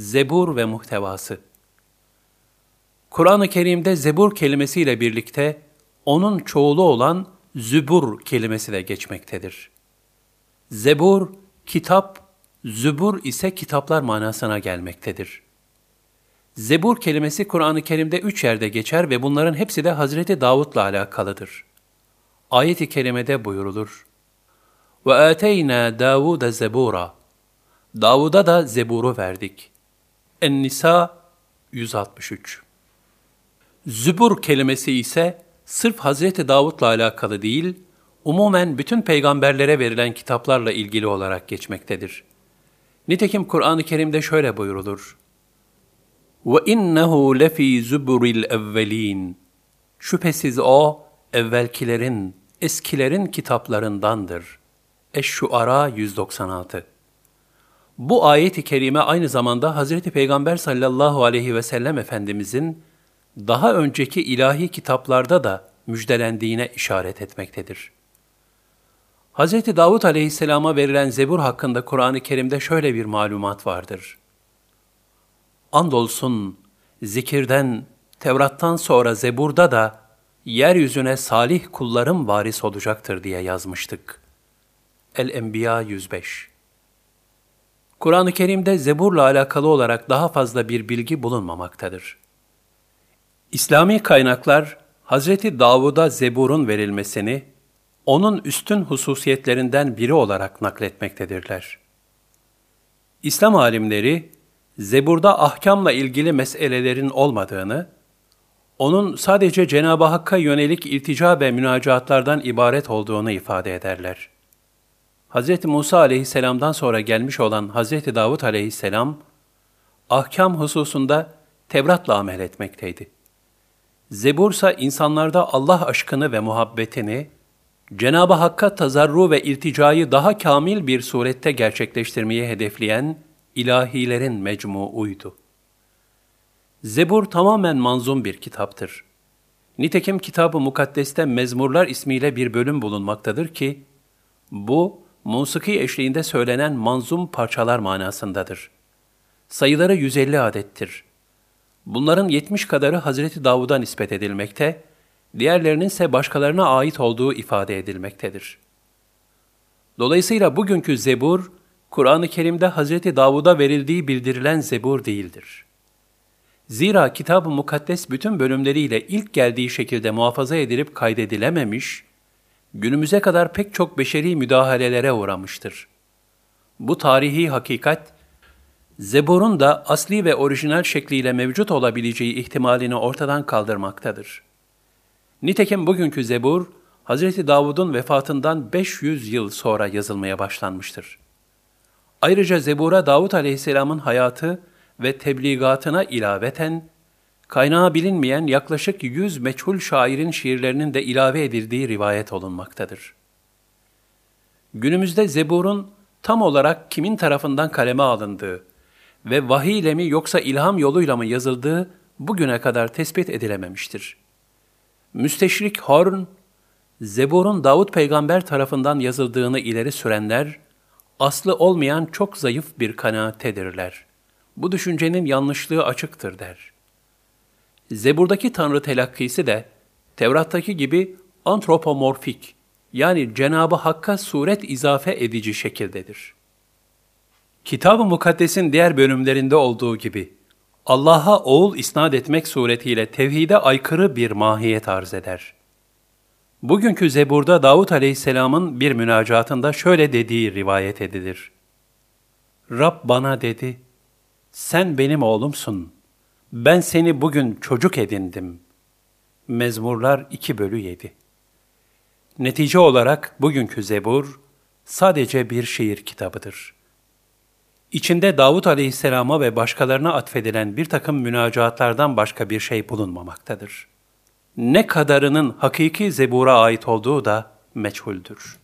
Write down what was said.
Zebur ve muhtevası Kur'an-ı Kerim'de zebur kelimesiyle birlikte onun çoğulu olan zübur kelimesi de geçmektedir. Zebur, kitap, zübur ise kitaplar manasına gelmektedir. Zebur kelimesi Kur'an-ı Kerim'de üç yerde geçer ve bunların hepsi de Hazreti Davud'la alakalıdır. Ayet-i kerimede buyurulur. Ve ateyna Davuda zebura. Davud'a da zeburu verdik. En-Nisa 163 Zübur kelimesi ise sırf Hazreti Davud'la alakalı değil, umumen bütün peygamberlere verilen kitaplarla ilgili olarak geçmektedir. Nitekim Kur'an-ı Kerim'de şöyle buyurulur. وَاِنَّهُ لَف۪ي زُبُرِ الْاَوَّل۪ينَ Şüphesiz o, evvelkilerin, eskilerin kitaplarındandır. Eş-Şuara 196 bu ayet-i kerime aynı zamanda Hazreti Peygamber sallallahu aleyhi ve sellem Efendimizin daha önceki ilahi kitaplarda da müjdelendiğine işaret etmektedir. Hz. Davud aleyhisselama verilen zebur hakkında Kur'an-ı Kerim'de şöyle bir malumat vardır. Andolsun zikirden, Tevrat'tan sonra Zebur'da da yeryüzüne salih kullarım varis olacaktır diye yazmıştık. El-Enbiya 105 Kur'an-ı Kerim'de Zebur'la alakalı olarak daha fazla bir bilgi bulunmamaktadır. İslami kaynaklar, Hazreti Davud'a Zebur'un verilmesini, onun üstün hususiyetlerinden biri olarak nakletmektedirler. İslam alimleri, Zebur'da ahkamla ilgili meselelerin olmadığını, onun sadece Cenab-ı Hakk'a yönelik iltica ve münacatlardan ibaret olduğunu ifade ederler. Hz. Musa aleyhisselamdan sonra gelmiş olan Hz. Davud aleyhisselam, ahkam hususunda Tevrat'la amel etmekteydi. Zebur ise insanlarda Allah aşkını ve muhabbetini, Cenab-ı Hakk'a tazarru ve ilticayı daha kamil bir surette gerçekleştirmeyi hedefleyen ilahilerin mecmuuydu. Zebur tamamen manzum bir kitaptır. Nitekim kitab-ı mukaddeste Mezmurlar ismiyle bir bölüm bulunmaktadır ki, bu, musiki eşliğinde söylenen manzum parçalar manasındadır. Sayıları 150 adettir. Bunların 70 kadarı Hazreti Davud'a nispet edilmekte, diğerlerinin ise başkalarına ait olduğu ifade edilmektedir. Dolayısıyla bugünkü Zebur, Kur'an-ı Kerim'de Hazreti Davud'a verildiği bildirilen Zebur değildir. Zira kitab-ı mukaddes bütün bölümleriyle ilk geldiği şekilde muhafaza edilip kaydedilememiş, günümüze kadar pek çok beşeri müdahalelere uğramıştır. Bu tarihi hakikat, Zebur'un da asli ve orijinal şekliyle mevcut olabileceği ihtimalini ortadan kaldırmaktadır. Nitekim bugünkü Zebur, Hz. Davud'un vefatından 500 yıl sonra yazılmaya başlanmıştır. Ayrıca Zebur'a Davud aleyhisselamın hayatı ve tebligatına ilaveten, kaynağı bilinmeyen yaklaşık 100 meçhul şairin şiirlerinin de ilave edildiği rivayet olunmaktadır. Günümüzde Zebur'un tam olarak kimin tarafından kaleme alındığı ve vahiy ile mi yoksa ilham yoluyla mı yazıldığı bugüne kadar tespit edilememiştir. Müsteşrik Horn, Zebur'un Davud peygamber tarafından yazıldığını ileri sürenler, aslı olmayan çok zayıf bir kanaattedirler. Bu düşüncenin yanlışlığı açıktır der. Zebur'daki tanrı telakkisi de Tevrat'taki gibi antropomorfik yani Cenabı Hakk'a suret izafe edici şekildedir. Kitab-ı Mukaddes'in diğer bölümlerinde olduğu gibi Allah'a oğul isnat etmek suretiyle tevhide aykırı bir mahiyet arz eder. Bugünkü Zebur'da Davut Aleyhisselam'ın bir münacatında şöyle dediği rivayet edilir. Rab bana dedi, sen benim oğlumsun, ben seni bugün çocuk edindim. Mezmurlar 2 bölü 7 Netice olarak bugünkü Zebur sadece bir şiir kitabıdır.'' İçinde Davut aleyhisselama ve başkalarına atfedilen bir takım münacatlardan başka bir şey bulunmamaktadır. Ne kadarının hakiki zebura ait olduğu da meçhuldür.''